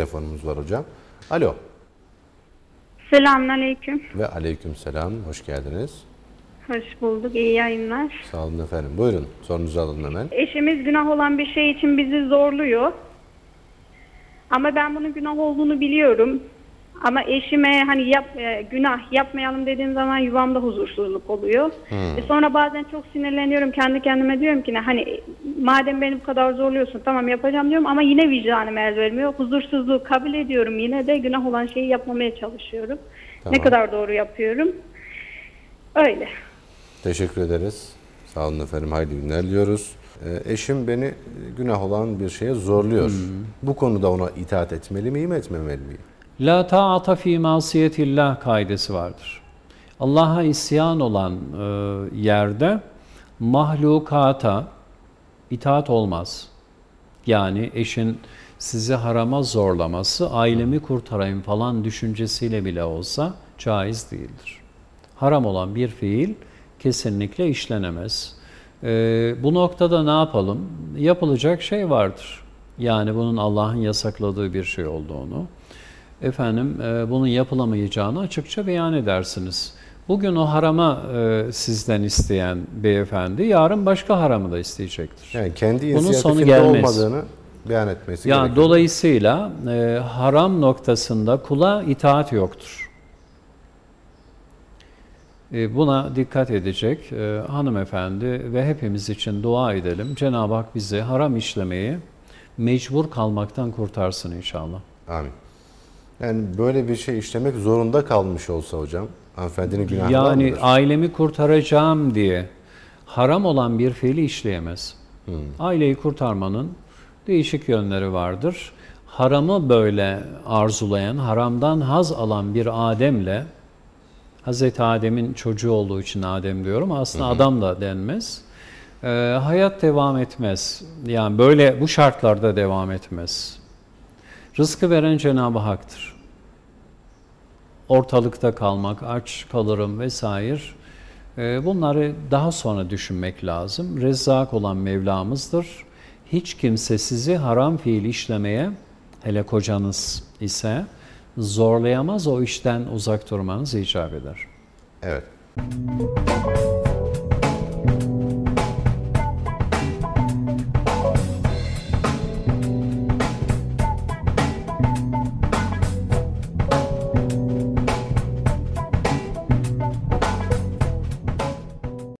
telefonumuz var hocam. Alo Selamünaleyküm. ve aleyküm selam. Hoş geldiniz. Hoş bulduk. İyi yayınlar. Sağ olun efendim. Buyurun sorunuzu alın hemen. Eşimiz günah olan bir şey için bizi zorluyor. Ama ben bunun günah olduğunu biliyorum. Ama eşime hani yap, e, günah yapmayalım dediğim zaman yuvamda huzursuzluk oluyor. E sonra bazen çok sinirleniyorum kendi kendime diyorum ki ne hani madem beni bu kadar zorluyorsun tamam yapacağım diyorum ama yine vicdanım el vermiyor. Huzursuzluğu kabul ediyorum yine de günah olan şeyi yapmamaya çalışıyorum. Tamam. Ne kadar doğru yapıyorum. Öyle. Teşekkür ederiz. Sağ olun efendim. Hayırlı günler diliyoruz. Ee, eşim beni günah olan bir şeye zorluyor. Bu konuda ona itaat etmeli miyim, etmemeli miyim? La ta'ata fi masiyetillah kaidesi vardır. Allah'a isyan olan e, yerde mahlukata itaat olmaz. Yani eşin sizi harama zorlaması, ailemi kurtarayım falan düşüncesiyle bile olsa caiz değildir. Haram olan bir fiil kesinlikle işlenemez. E, bu noktada ne yapalım? Yapılacak şey vardır. Yani bunun Allah'ın yasakladığı bir şey olduğunu efendim e, bunun yapılamayacağını açıkça beyan edersiniz. Bugün o harama e, sizden isteyen beyefendi yarın başka haramı da isteyecektir. Yani kendi Bunun sonu gelmez. olmadığını beyan etmesi Yani gerekiyor. dolayısıyla e, haram noktasında kula itaat yoktur. E, buna dikkat edecek e, hanımefendi ve hepimiz için dua edelim. Cenab-ı Hak bizi haram işlemeyi mecbur kalmaktan kurtarsın inşallah. Amin. Yani böyle bir şey işlemek zorunda kalmış olsa hocam, hanımefendinin günahı Yani mıdır? ailemi kurtaracağım diye haram olan bir fiili işleyemez. Hmm. Aileyi kurtarmanın değişik yönleri vardır. Haramı böyle arzulayan, haramdan haz alan bir Adem'le Hazreti Adem'in çocuğu olduğu için Adem diyorum. Aslında adam da denmez. Ee, hayat devam etmez. Yani böyle bu şartlarda devam etmez. Rızkı veren Cenab-ı Hak'tır ortalıkta kalmak, aç kalırım vesaire. Ee, Bunları daha sonra düşünmek lazım. Rezzak olan Mevlamızdır. Hiç kimse sizi haram fiil işlemeye, hele kocanız ise zorlayamaz o işten uzak durmanız icap eder. Evet.